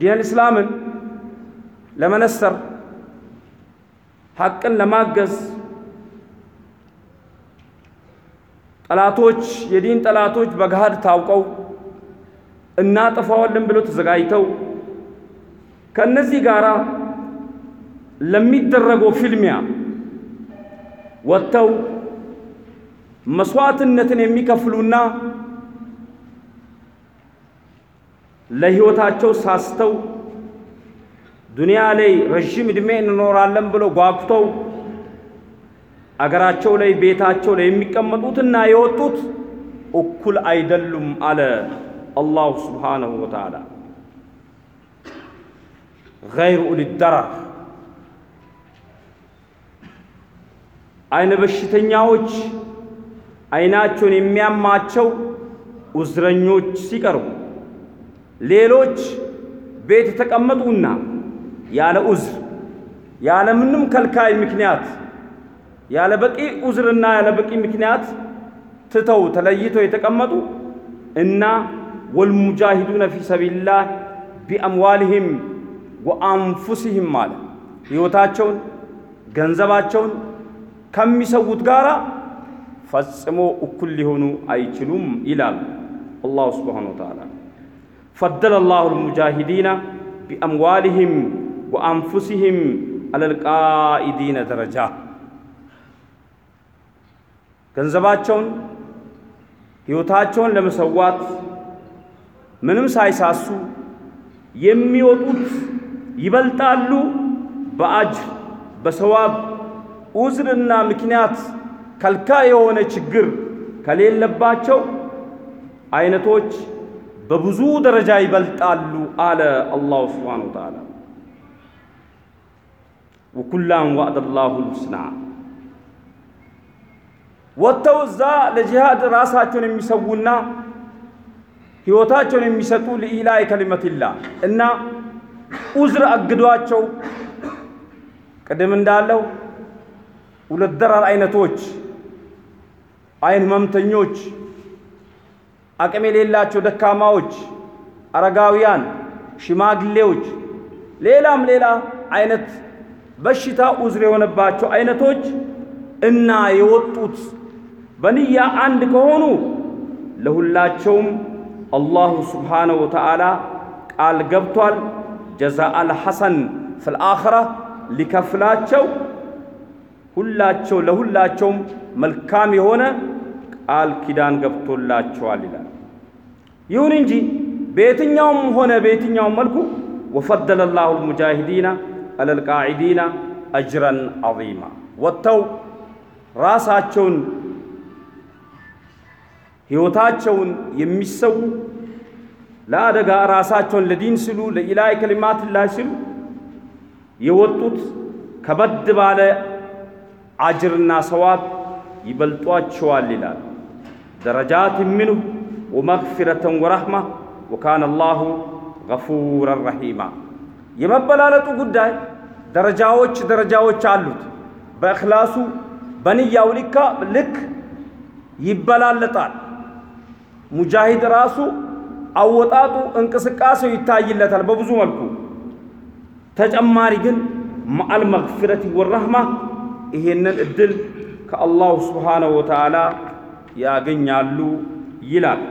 ዲነል ኢስላምን ለመነሰር ሐቅን ለማገዝ ጠላቶች የዲን ጠላቶች በገሃድ ታውቀው እናጠፋዋለን ብለው ተዘጋጅተው ከእነዚህ ጋር ለሚደረገው ፍልሚያ ወጥተው መስዋዕትነትን የሚከፍሉና ለሕይወታቸው ሳስተው ዱንያ ላይ ረዥም ዕድሜ እንኖራለን ብለው ጓጉተው አገራቸው ላይ ቤታቸው ላይ የሚቀመጡትና የወጡት እኩል አይደሉም አለ አላሁ ስብሓነሁ ወተዓላ። ገይር ኡሊ ደረር አይነ በሽተኛዎች አይናቸውን የሚያማቸው ኡዝረኞች ሲቀርቡ ሌሎች ቤት የተቀመጡና ያለ ኡዝር ያለ ምንም ከልካይ ምክንያት ያለ በቂ ኡዝርና ያለ በቂ ምክንያት ትተው ተለይተው የተቀመጡ እና ወልሙጃሂዱነ ፊ ሰቢልላህ ቢአምዋልህም ወአንፉሲህም አለ ሕይወታቸውን ገንዘባቸውን ከሚሰዉት ጋር ፈጽሞ እኩል ሊሆኑ አይችሉም ይላል አላሁ ስብሓነሁ ወተዓላ። ፈደለ ላሁ ልሙጃሂዲነ ቢአምዋልህም ወአንፉሲህም አለል ቃኢዲነ ደረጃ ገንዘባቸውን ሕይወታቸውን ለመሰዋት ምንም ሳይሳሱ የሚወጡት ይበልጣሉ። በአጅር በሰዋብ ኡዝርና ምክንያት ከልካ የሆነ ችግር ከሌለባቸው አይነቶች በብዙ ደረጃ ይበልጣሉ አለ አላሁ ስብሓነሁ ወተዓላ። ወኩላን ዋዕደ ላሁ ወጥተው እዛ ለጂሃድ ራሳቸውን የሚሰዉና ሕይወታቸውን የሚሰጡ ለኢላይ ከሊመቲላህ እና ኡዝር አግዷቸው ቅድም እንዳለው ሁለት ደራር አይነቶች አይን ህመምተኞች፣ አቅም የሌላቸው ደካማዎች፣ አረጋውያን፣ ሽማግሌዎች፣ ሌላም ሌላ አይነት በሽታ ኡዝር የሆነባቸው አይነቶች እና የወጡት በንያ አንድ ከሆኑ ለሁላቸውም አላሁ ስብሓነሁ ወተዓላ ቃል ገብቷል። ጀዛአል ሐሰን ፊል አኽራ ሊከፍላቸው ሁላቸው ለሁላቸውም መልካም የሆነ ቃል ኪዳን ገብቶላቸዋል ይላል። ይሁን እንጂ በየትኛውም ሆነ በየትኛውም መልኩ ወፈደለ ላሁ ልሙጃሂዲና አለል ቃዒዲና አጅረን ዐዚማ ወጥተው ራሳቸውን ሕይወታቸውን የሚሰዉ ለአደጋ ራሳቸውን ለዲን ሲሉ ለኢላይ ከሊማትላህ ሲሉ የወጡት ከበድ ባለ አጅርና ሰዋብ ይበልጧቸዋል ይላል። ደረጃት ሚንሁ ወመግፊረተን ወረሕማ ወካነ አላሁ ገፉረን ረሒማ። የመበላለጡ ጉዳይ ደረጃዎች ደረጃዎች አሉት። በእኽላሱ በንያው ልካ ልክ ይበላለጣል። ሙጃሂድ ራሱ አወጣጡ እንቅስቃሴው ይታይለታል በብዙ መልኩ። ተጨማሪ ግን መዓል መግፊረቲ ወረሕማ ይሄንን እድል ከአላሁ ስብሓነሁ ወተዓላ ያገኛሉ ይላል።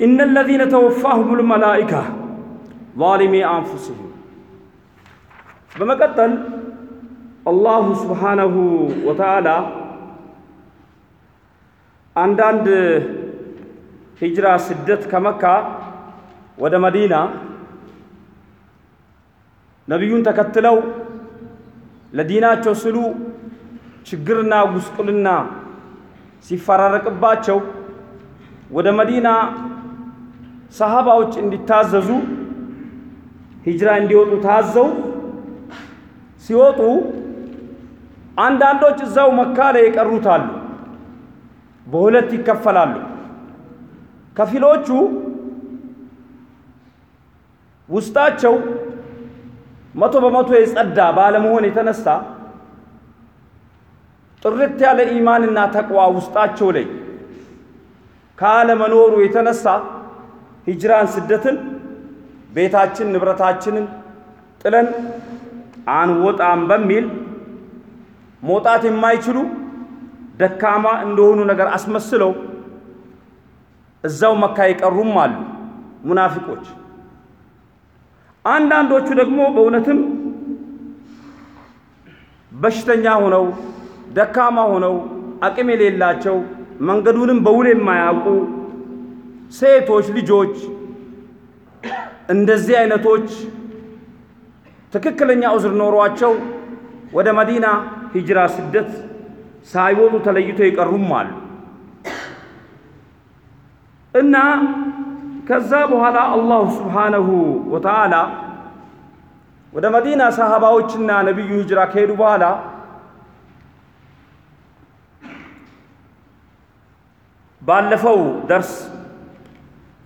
ኢነ ለዚነ ተወፋሁም ልመላኢካ ዛሊሚ አንፉሲሂም። በመቀጠል አላሁ ስብሓነሁ ወተዓላ አንዳንድ ሂጅራ ስደት ከመካ ወደ መዲና ነቢዩን ተከትለው ለዲናቸው ስሉ ችግርና ጉስቁልና ሲፈራረቅባቸው ወደ መዲና ሰሃባዎች እንዲታዘዙ ሂጅራ እንዲወጡ ታዘው ሲወጡ አንዳንዶች እዛው መካ ላይ የቀሩታሉ። በሁለት ይከፈላሉ። ከፊሎቹ ውስጣቸው መቶ በመቶ የጸዳ ባለመሆን የተነሳ ጥርት ያለ ኢማንና ተቅዋ ውስጣቸው ላይ ካለመኖሩ የተነሳ ሂጅራን ስደትን ቤታችን ንብረታችንን ጥለን አንወጣም በሚል መውጣት የማይችሉ ደካማ እንደሆኑ ነገር አስመስለው እዛው መካ የቀሩም አሉ ሙናፊቆች። አንዳንዶቹ ደግሞ በእውነትም በሽተኛ ሆነው ደካማ ሆነው አቅም የሌላቸው መንገዱንም በውል የማያውቁ ሴቶች ልጆች እንደዚህ አይነቶች ትክክለኛ ዑዝር ኖሯቸው ወደ መዲና ሂጅራ ስደት ሳይወጡ ተለይቶ የቀሩም አሉ። እና ከዛ በኋላ አላሁ ስብሓነሁ ወተዓላ ወደ መዲና ሰሃባዎችና ነቢዩ ሂጅራ ከሄዱ በኋላ ባለፈው ደርስ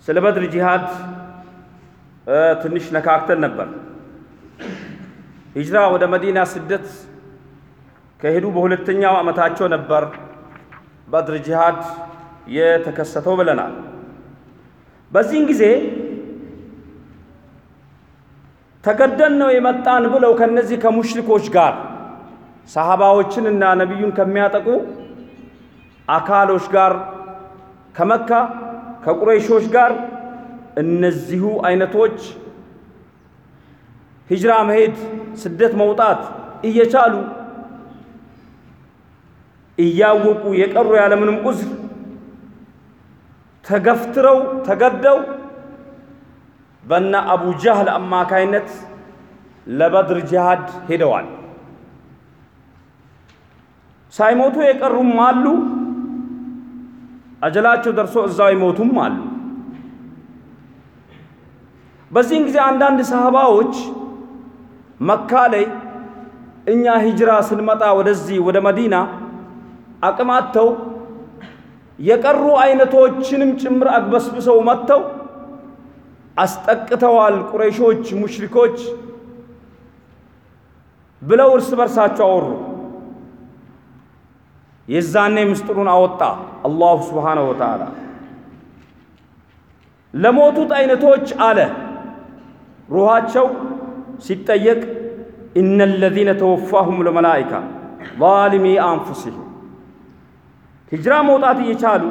ስለ በድር ጂሃድ ትንሽ ነካክተን ነበር። ሂጅራ ወደ መዲና ስደት ከሄዱ በሁለተኛው ዓመታቸው ነበር በድር ጂሃድ የተከሰተው ብለናል። በዚህን ጊዜ ተገደን ነው የመጣን ብለው ከነዚህ ከሙሽሪኮች ጋር ሰሃባዎችንና ነቢዩን ከሚያጠቁ አካሎች ጋር ከመካ ከቁረይሾች ጋር እነዚሁ አይነቶች ሂጅራ መሄድ ስደት መውጣት እየቻሉ እያወቁ የቀሩ ያለምንም ዑዝር ተገፍትረው ተገደው በና አቡ ጃህል አማካይነት ለበድር ጂሃድ ሄደዋል። ሳይሞቱ የቀሩም አሉ። አጀላቸው ደርሶ እዛው ይሞቱም አሉ። በዚህን ጊዜ አንዳንድ ሰሃባዎች መካ ላይ እኛ ሂጅራ ስንመጣ ወደዚህ ወደ መዲና አቅም አጥተው የቀሩ አይነቶችንም ጭምር አግበስብሰው መጥተው አስጠቅተዋል ቁረይሾች፣ ሙሽሪኮች ብለው እርስ በርሳቸው አወሩ። የዛኔ ምስጢሩን አወጣ አላሁ ስብሓነሁ ወተዓላ። ለሞቱት አይነቶች አለ ሩሃቸው ሲጠየቅ ኢነ ለዚነ ተወፋሁም ለመላኢካ ዛሊሚ አንፉሲሂም ሂጅራ መውጣት እየቻሉ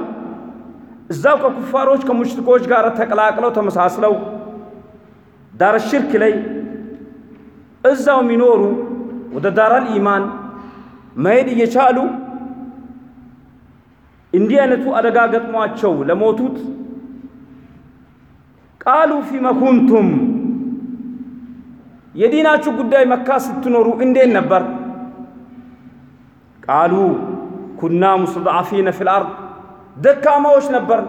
እዛው ከኩፋሮች ከሙሽሪኮች ጋር ተቀላቅለው ተመሳስለው دار شرك ላይ እዛው የሚኖሩ ወደ دار الإيمان መሄድ እየቻሉ እንዲህ አይነቱ አደጋ ገጥሟቸው ለሞቱት قالوا فيم كنتم የዲናችሁ ጉዳይ መካ ስትኖሩ እንዴት ነበር? قالوا كنا مستضعفين في الأرض ደካማዎች ነበር።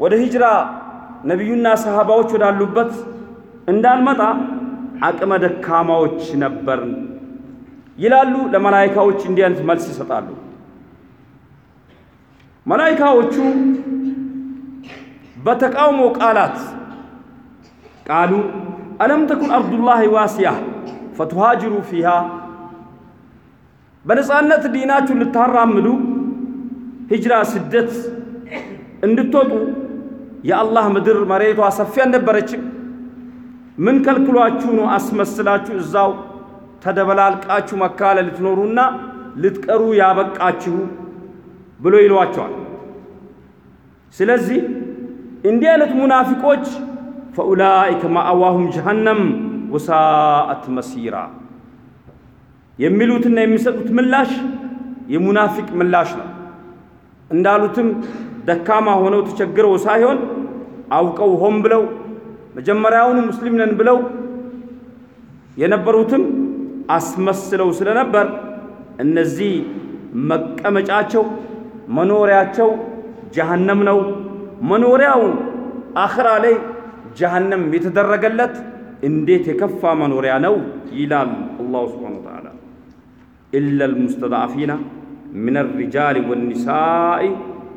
ወደ ሂጅራ ነቢዩና ሰሃባዎች ወዳሉበት እንዳንመጣ አቅመ ደካማዎች ነበርን ይላሉ። ለመላይካዎች እንዲህ አይነት መልስ ይሰጣሉ። መላይካዎቹ በተቃውሞ ቃላት ቃሉ አለም ተኩን አርዱላህ ዋሲያ ፈቱሃጅሩ ፊሃ በነፃነት ዲናችሁን ልታራምዱ ሂጅራ ስደት እንድትወጡ የአላህ ምድር መሬቷ ሰፊ አልነበረችም? ምን ከልክሏችሁ ነው አስመስላችሁ እዛው ተደበላልቃችሁ መካ ላይ ልትኖሩና ልትቀሩ ያበቃችሁ ብሎ ይሏቸዋል። ስለዚህ እንዲህ አይነት ሙናፊቆች ፈኡላኢከ ማአዋሁም ጀሃነም ወሳአት መሲራ የሚሉትና የሚሰጡት ምላሽ የሙናፊቅ ምላሽ ነው። እንዳሉትም ደካማ ሆነው ተቸግረው ሳይሆን አውቀው ሆን ብለው መጀመሪያውኑ ሙስሊም ነን ብለው የነበሩትም አስመስለው ስለነበር እነዚህ መቀመጫቸው መኖሪያቸው ጀሃነም ነው። መኖሪያው አኽራ ላይ ጀሃነም የተደረገለት እንዴት የከፋ መኖሪያ ነው ይላል አላሁ ስብሓነሁ ወተዓላ። ኢላ ልሙስተድዓፊና ምን ሪጃል ወኒሳኢ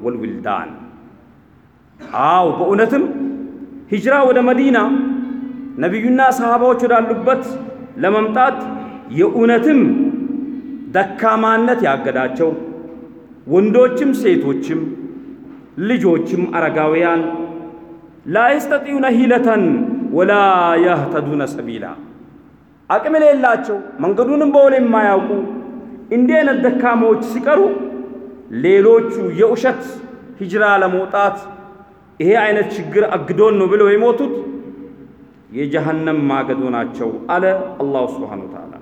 ወልዊልዳን። አው በእውነትም ሂጅራ ወደ መዲና ነቢዩና ሰሃባዎች ወዳሉበት ለመምጣት የእውነትም ደካማነት ያገዳቸው ወንዶችም ሴቶችም ልጆችም አረጋውያን ላ የስተጢዩነ ሂለተን ወላ የህተዱነ ሰቢላ አቅም የሌላቸው መንገዱንም በውል የማያውቁ እንዲህ አይነት ደካማዎች ሲቀሩ ሌሎቹ የውሸት ሂጅራ ለመውጣት ይሄ አይነት ችግር አግዶን ነው ብለው የሞቱት የጀሃነም ማገዶ ናቸው አለ አላሁ ስብሓነ ወተዓላ።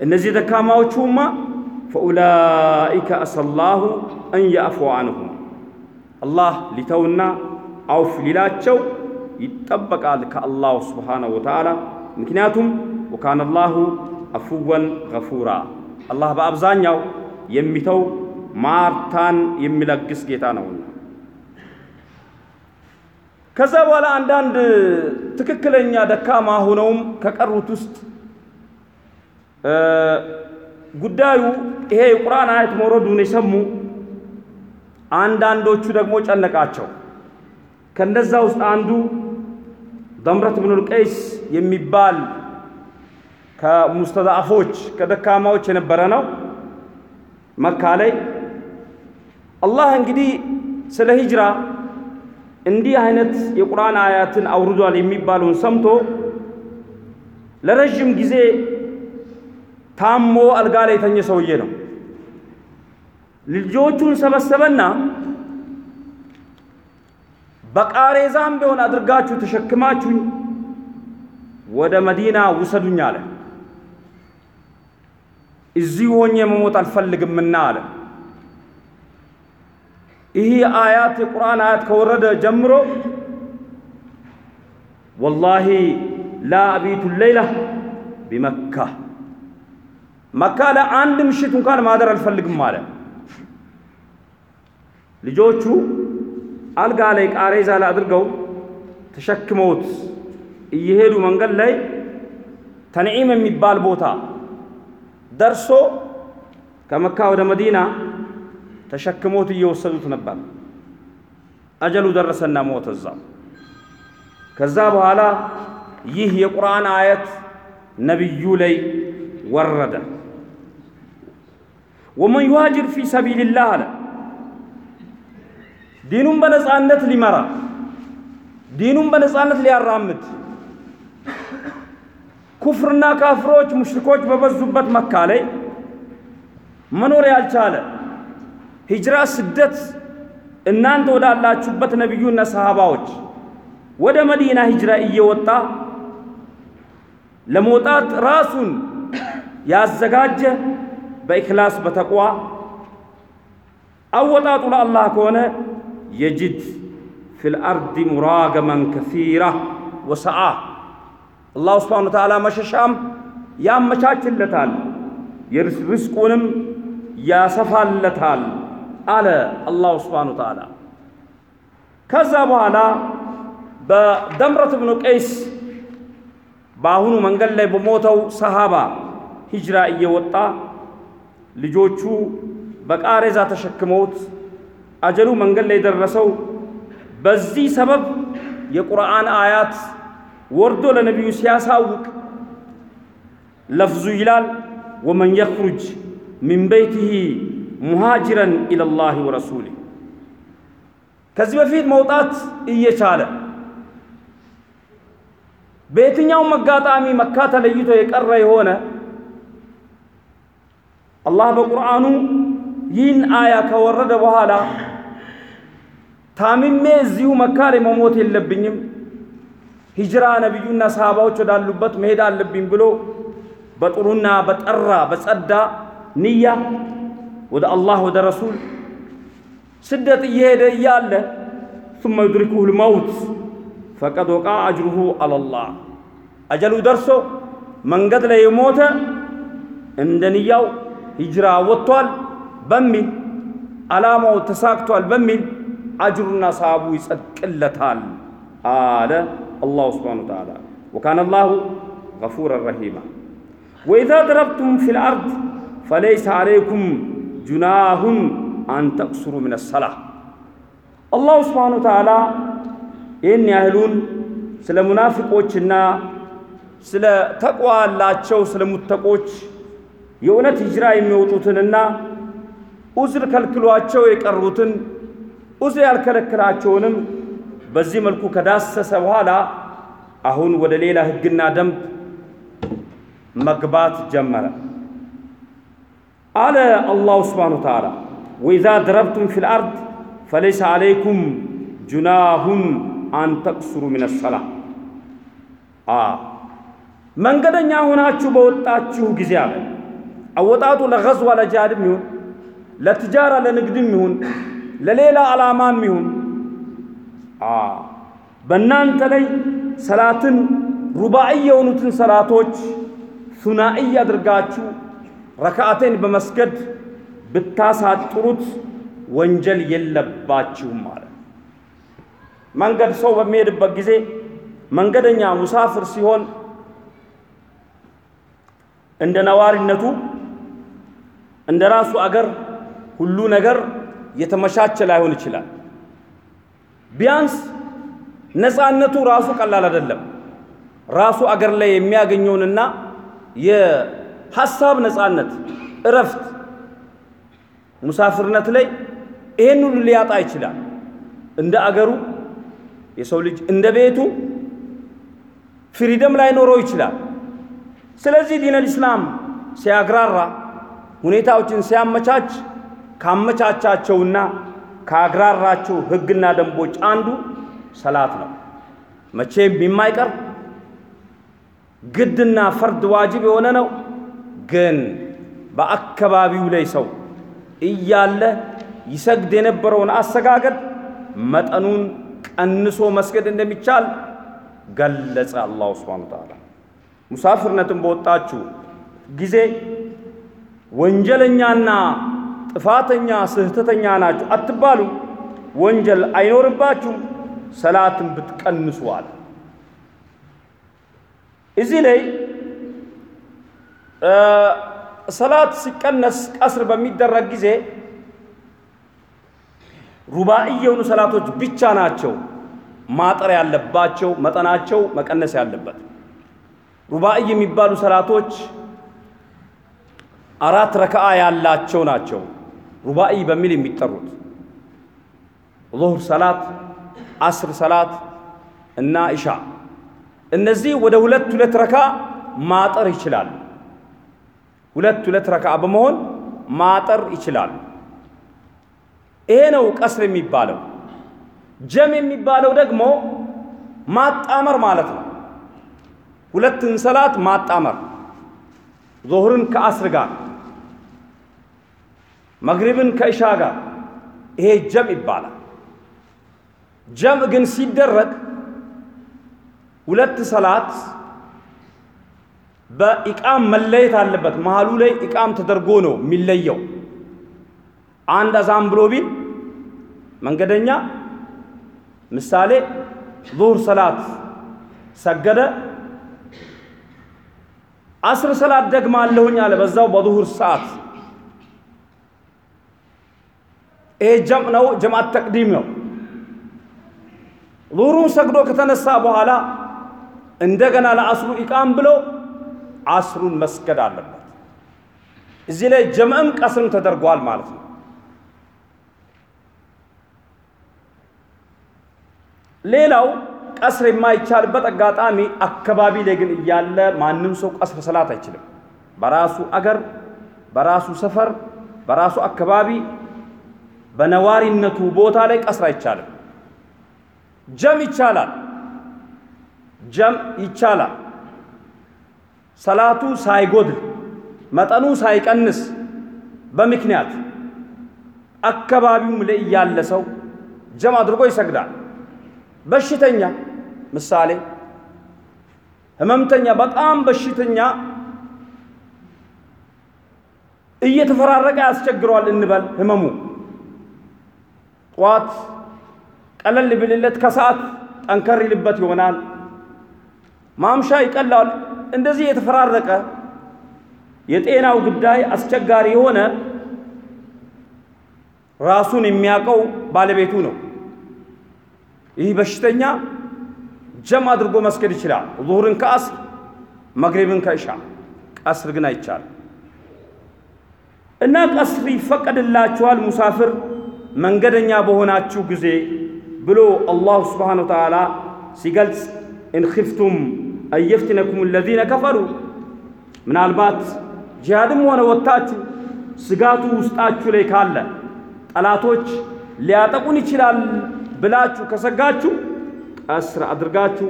እነዚህ ደካማዎቹማ ፈኡላኢከ አሰላሁ አን ያዕፉ አንሁም አላህ ሊተውና አውፍ ሊላቸው ይጠበቃል ከአላሁ ስብሓነ ወተዓላ። ምክንያቱም ወካነ አላሁ አፉወን ገፉራ አላህ በአብዛኛው የሚተው ማርታን የሚለግስ ጌታ ነውና። ከዛ በኋላ አንዳንድ ትክክለኛ ደካማ ሆነውም ከቀሩት ውስጥ ጉዳዩ ይሄ የቁርአን አየት መውረዱን የሰሙ አንዳንዶቹ ደግሞ ጨነቃቸው። ከነዛ ውስጥ አንዱ ደምረት ብኑል ቀይስ የሚባል ከሙስተዳፎች ከደካማዎች የነበረ ነው። መካ ላይ አላህ እንግዲህ ስለ ሂጅራ እንዲህ አይነት የቁርአን አያትን አውርዷል የሚባለውን ሰምቶ ለረዥም ጊዜ ታሞ አልጋ ላይ የተኘ ሰውዬ ነው። ልጆቹን ሰበሰበና በቃሬዛም ቢሆን አድርጋችሁ ተሸክማችሁኝ ወደ መዲና ውሰዱኝ አለ። እዚሁ ሆኜ መሞት አልፈልግምና አለ። ይህ አያት የቁርአን አያት ከወረደ ጀምሮ ወላሂ ላ አቢቱ ሌይላ ቢመካ መካ ለአንድ ምሽት እንኳን ማደር አልፈልግም አለ። ልጆቹ አልጋ ላይ ቃሬዛ ላይ አድርገው ተሸክመውት እየሄዱ መንገድ ላይ ተንዒም የሚባል ቦታ ደርሶ ከመካ ወደ መዲና ተሸክሞት እየወሰዱት ነበር። أجل ኡ ደረሰና ሞተ እዛው። ከዛ በኋላ ይህ የቁርአን አየት ነቢዩ ላይ ወረደ። ومن يهاجر في سبيل الله አለ። ዲኑን በነፃነት ሊመራ ዲኑን በነፃነት ሊያራምድ ኩፍርና ካፍሮች ሙሽሪኮች በበዙበት መካ ላይ መኖር ያልቻለ ሂጅራ ስደት እናንተ ወዳላችሁበት ነቢዩና ሰሃባዎች ወደ መዲና ሂጅራ እየወጣ ለመውጣት ራሱን ያዘጋጀ በኢኽላስ በተቋ አወጣጡ ለአላህ ከሆነ የጅድ ፊል አርዲ ሙራገመን ከሲራ ወሰዓ አላሁ ስብሓነ ወተዓላ መሸሻም ያመቻችለታል፣ የርስቁንም ያሰፋለታል አለ አላሁ ስብሓነ ወተዓላ። ከዛ በኋላ በደምረት ብኑ ቀይስ በአሁኑ መንገድ ላይ በሞተው ሰሃባ ሂጅራ እየወጣ ልጆቹ በቃሬዛ ተሸክመውት አጀሉ መንገድ ላይ የደረሰው በዚህ ሰበብ የቁርአን አያት ወርዶ ለነቢዩ ሲያሳውቅ ለፍዙ ይላል ወመን የኽሩጅ ሚን በይቲሂ ሙሃጅረን ኢለላሂ ወረሱሊ። ከዚህ በፊት መውጣት እየቻለ በየትኛውም አጋጣሚ መካ ተለይቶ የቀረ የሆነ አላህ በቁርአኑ ይህን አያ ከወረደ በኋላ ታምሜ እዚሁ መካ ላይ መሞት የለብኝም ሂጅራ ነቢዩና ሰሃባዎች ወዳሉበት መሄድ አለብኝ ብሎ በጥሩና በጠራ በጸዳ ንያ ወደ አላህ ወደ ረሱል ስደት እየሄደ እያለ ثم يدركه الموت ፈቀድ ወቃ አጅሩሁ አለላህ አጀሉ ደርሶ መንገድ ላይ የሞተ እንደ ንያው ሂጅራ ወጥቷል በሚል ዓላማው ተሳክቷል በሚል አጅሩና ሰሃቡ ይጸድቅለታል አለ አላሁ ስብሓነ ወተዓላ ወካነ አላሁ ገፉረን ረሂማ ወኢዛ ደረብቱም ፊል አርድ ፈለይሰ ዓለይኩም ጁናሁን አን ተቅሱሩ ምን ሰላህ አላሁ ስብሓነ ወተዓላ ይህን ያህሉን ስለ ሙናፊቆችና ስለ ተቅዋ ያላቸው ስለ ሙተቆች የእውነት ሂጅራ የሚወጡትንና ኡዝር ከልክሏቸው የቀሩትን ኡዝር ያልከለክላቸውንም በዚህ መልኩ ከዳሰሰ በኋላ አሁን ወደ ሌላ ህግና ደንብ መግባት ጀመረ። አለ አላሁ ስብሓነ ወተዓላ ወኢዛ ድረብቱም ፊል አርድ ፈለይሰ ዓለይኩም ጁናሁን አን ተቅሱሩ ሚነ ሰላ መንገደኛ ሆናችሁ በወጣችሁ ጊዜ አለ አወጣጡ ለገዝዋ ለጃድም ይሁን ለትጃራ ለንግድም ይሁን ለሌላ ዓላማም ይሁን። በእናንተ ላይ ሰላትን ሩባዒ የሆኑትን ሰላቶች ሱናኢ አድርጋችሁ ረክዓቴን በመስገድ ብታሳጥሩት ወንጀል የለባችሁም ማለት መንገድ ሰው በሚሄድበት ጊዜ መንገደኛ ሙሳፍር ሲሆን እንደ ነዋሪነቱ እንደ ራሱ አገር ሁሉ ነገር የተመቻቸ ላይሆን ይችላል። ቢያንስ ነፃነቱ ራሱ ቀላል አይደለም። ራሱ አገር ላይ የሚያገኘውንና የሐሳብ ነፃነት፣ እረፍት ሙሳፍርነት ላይ ይሄን ሁሉ ሊያጣ ይችላል። እንደ አገሩ የሰው ልጅ እንደ ቤቱ ፍሪደም ላይኖረው ይችላል። ስለዚህ ዲነል ኢስላም ሲያግራራ ሁኔታዎችን ሲያመቻች ካመቻቻቸውና ካግራራቸው ህግና ደንቦች አንዱ ሰላት ነው። መቼም የማይቀር ግድና ፈርድ ዋጅብ የሆነ ነው። ግን በአካባቢው ላይ ሰው እያለ ይሰግድ የነበረውን አሰጋገድ መጠኑን ቀንሶ መስገድ እንደሚቻል ገለጸ አላሁ ስብሓነ ወተዓላ። ሙሳፍርነትን በወጣችሁ ጊዜ ወንጀለኛና ጥፋተኛ ስህተተኛ ናችሁ አትባሉ፣ ወንጀል አይኖርባችሁም፣ ሰላትን ብትቀንሱ እዚህ ላይ ሰላት ሲቀነስ ቀስር በሚደረግ ጊዜ ሩባኢ የሆኑ ሰላቶች ብቻ ናቸው ማጠር ያለባቸው መጠናቸው መቀነስ ያለበት። ሩባኢ የሚባሉ ሰላቶች አራት ያላቸው ናቸው ሩባኢ በሚል የሚጠሩት ዙህር ሰላት፣ አስር ሰላት እና ኢሻ። እነዚህ ወደ ሁለት ሁለት ረካ ማጠር ይችላል። ሁለት ሁለት ረካ በመሆን ማጠር ይችላል። ይሄ ነው ቀስር የሚባለው። ጀም የሚባለው ደግሞ ማጣመር ማለት ነው። ሁለትን ሰላት ማጣመር ዞህርን ከአስር ጋር መግሪብን ከእሻ ጋር ይሄ ጀም ይባላል። ጀም ግን ሲደረግ ሁለት ሰላት በኢቃም መለየት አለበት። መሃሉ ላይ ኢቃም ተደርጎ ነው የሚለየው። አንድ አዛን ብሎ ቢል መንገደኛ ምሳሌ ዙሁር ሰላት ሰገደ፣ አስር ሰላት ደግማለሁኝ አለ በዛው በዙሁር ሰዓት። ይሄ ጀም ነው፣ ጀማት ተቅዲም ነው። ዙሁሩን ሰግዶ ከተነሳ በኋላ እንደገና ለአስሩ ኢቃም ብሎ አስሩን መስገድ አለበት። እዚህ ላይ ጀምዕም ቀስርም ተደርጓል ማለት ነው። ሌላው ቀስር የማይቻልበት አጋጣሚ አካባቢ ላይ ግን እያለ ማንም ሰው ቀስር ሰላት አይችልም። በራሱ አገር፣ በራሱ ሰፈር፣ በራሱ አካባቢ በነዋሪነቱ ቦታ ላይ ቀስር አይቻልም። ጀም ይቻላል። ጀም ይቻላል። ሰላቱ ሳይጎድል መጠኑ ሳይቀንስ በምክንያት አካባቢውም ላይ እያለ ሰው ጀም አድርጎ ይሰግዳል። በሽተኛ ምሳሌ ህመምተኛ፣ በጣም በሽተኛ እየተፈራረቀ ያስቸግረዋል እንበል። ህመሙ ጠዋት ቀለል ቢልለት ከሰዓት ጠንከር ይልበት ይሆናል። ማምሻ ይቀላል። እንደዚህ የተፈራረቀ የጤናው ጉዳይ አስቸጋሪ የሆነ ራሱን የሚያውቀው ባለቤቱ ነው። ይህ በሽተኛ ጀም አድርጎ መስገድ ይችላል። ዙሁርን ከአስር መግሪብን ከእሻ ቀስር ግን አይቻልም። እና ቀስር ይፈቀድላችኋል ሙሳፍር መንገደኛ በሆናችሁ ጊዜ ብሎ አላሁ ስብሓነሁ ወተዓላ ሲገልጽ አን የፍቲነኩም አለዚነ ከፈሩ ምናልባት ጂሃድም ሆነ ወጥታችሁ ስጋቱ ውስጣችሁ ላይ ካለ ጠላቶች ሊያጠቁን ይችላል ብላችሁ ከሰጋችሁ ቀስር አድርጋችሁ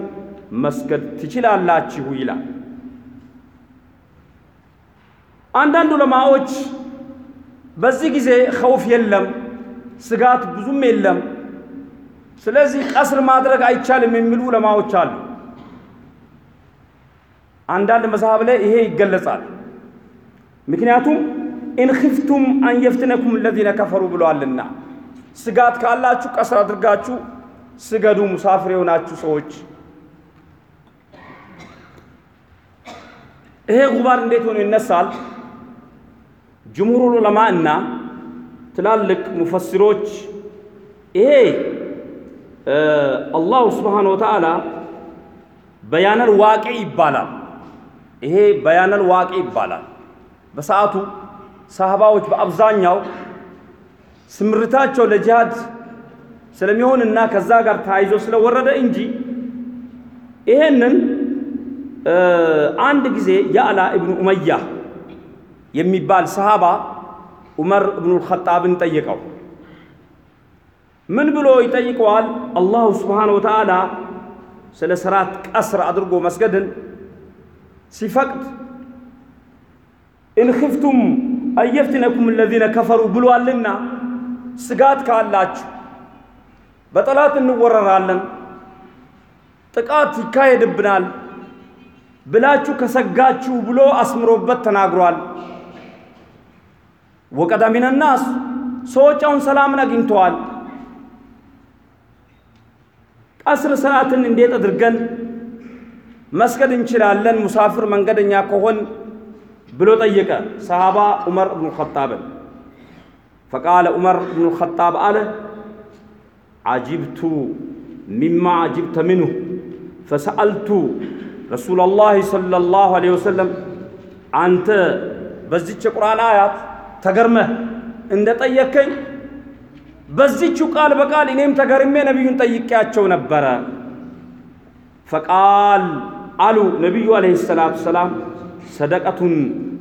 መስገድ ትችላላችሁ ይላል። አንዳንድ ዑለማዎች በዚህ ጊዜ ኸውፍ የለም፣ ስጋት ብዙም የለም፣ ስለዚህ ቀስር ማድረግ አይቻልም የሚሉ ዑለማዎች አሉ። አንዳንድ መዝሃብ ላይ ይሄ ይገለጻል። ምክንያቱም إن خفتم أن يفتنكم الذين كفروا ብለዋልና ስጋት ካላችሁ قصر አድርጋችሁ ስገዱ፣ مسافر የሆናችሁ ሰዎች። ይሄ ጉባር እንዴት ሆኖ ይነሳል? جمهور علماء እና ትላልቅ ሙፈሲሮች ይሄ አላሁ ስብሓነ ወተዓላ በያነል ዋቂ ይባላል። ይሄ በያነል ዋቂ ይባላል። በሰዓቱ ሰሃባዎች በአብዛኛው ስምርታቸው ለጂሃድ ስለሚሆንና ከዛ ጋር ተያይዞ ስለወረደ እንጂ ይሄንን አንድ ጊዜ የአላ እብኑ ኡመያ የሚባል ሰሃባ ዑመር እብኑል ኸጣብን ጠየቀው። ምን ብሎ ይጠይቀዋል? አላሁ ስብሓነሁ ወተዓላ ስለ ሰላት ቀስር አድርጎ መስገድን ሲፈቅድ አን የፍቲነኩም አለዚነ ከፈሩ ብሏልና ስጋት ካላችሁ በጠላት እንወረራለን፣ ጥቃት ይካሄድብናል ብላችሁ ከሰጋችሁ ብሎ አስምሮበት ተናግሯል። ወቀደ ሚነ ናስ ሰዎች አሁን ሰላምን አግኝተዋል። ቀስር ሰዓትን እንዴት አድርገን መስገድ እንችላለን ሙሳፍር መንገደኛ ከሆን ብሎ ጠየቀ ሰሃባ ዑመር እብኑ ኸጣብን። ፈቃለ ዑመር እብኑ ኸጣብ አለ ዓጂብቱ ሚማ ዓጂብተ ምንሁ ፈሰአልቱ ረሱለላህ ሰለላሁ ዐለይሂ ወሰለም አንተ በዚች የቁርአን አያት ተገርመህ እንደ ጠየከኝ በዚቹ ቃል በቃል እኔም ተገርሜ ነቢዩን ጠይቄያቸው ነበረ። ፈቃል አሉ ነቢዩ ዓለይሂ ሰላቱ ሰላም ሰደቀቱን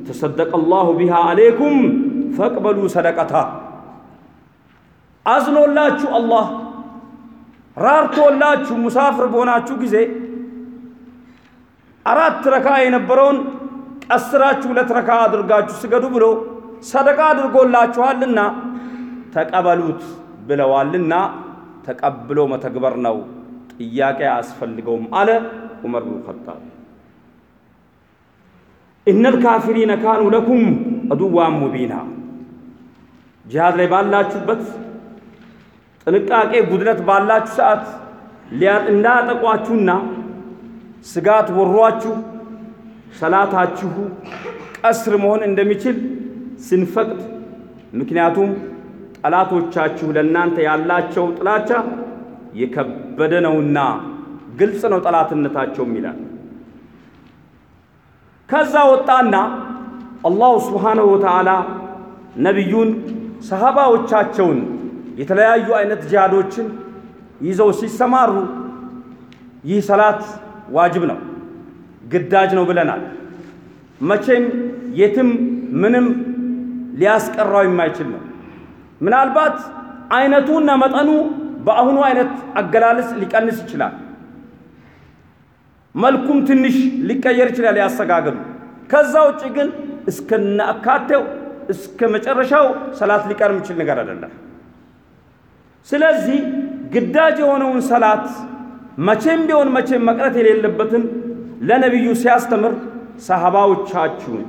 ተሰደቀ ላሁ ቢሃ አሌይኩም ፈቅበሉ ሰደቀታ። አዝኖላችሁ አላህ ራርቶላችሁ ሙሳፍር በሆናችሁ ጊዜ አራት ረካ የነበረውን ቀስራችሁ ሁለት ረካ አድርጋችሁ ስገዱ ብሎ ሰደቃ አድርጎላችኋልና ተቀበሉት ብለዋልና ተቀብሎ መተግበር ነው፣ ጥያቄ አያስፈልገውም አለ ዑመር ብኑ ኸጣብ። إن الكافرين كانوا لكم عدوا مبينا። ጂሃድ ላይ ባላችሁበት ጥንቃቄ ጉድለት ባላችሁ ሰዓት እንዳያጠቋችሁና ስጋት ወሯችሁ ሰላታችሁ ቀስር መሆን እንደሚችል ስንፈቅድ ምክንያቱም ጠላቶቻችሁ ለእናንተ ያላቸው ጥላቻ የከበደ ነውና ግልጽ ነው ጠላትነታቸውም ይላል። ከዛ ወጣና አላሁ ስብሓነሁ ወተዓላ ነቢዩን ሰሃባዎቻቸውን የተለያዩ አይነት ጂሃዶችን ይዘው ሲሰማሩ ይህ ሰላት ዋጅብ ነው፣ ግዳጅ ነው ብለናል። መቼም የትም ምንም ሊያስቀራው የማይችል ነው። ምናልባት አይነቱና መጠኑ በአሁኑ አይነት አገላለጽ ሊቀንስ ይችላል። መልኩም ትንሽ ሊቀየር ይችላል ያሰጋገዱ። ከዛ ውጭ ግን እስከነ እስከ መጨረሻው ሰላት ሊቀር የሚችል ነገር አይደለም። ስለዚህ ግዳጅ የሆነውን ሰላት መቼም ቢሆን መቼም መቅረት የሌለበትን ለነቢዩ ሲያስተምር ሰሃባዎቻችሁን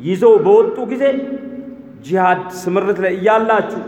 ይዘው በወጡ ጊዜ ጂሃድ ስምርት ላይ እያላችሁ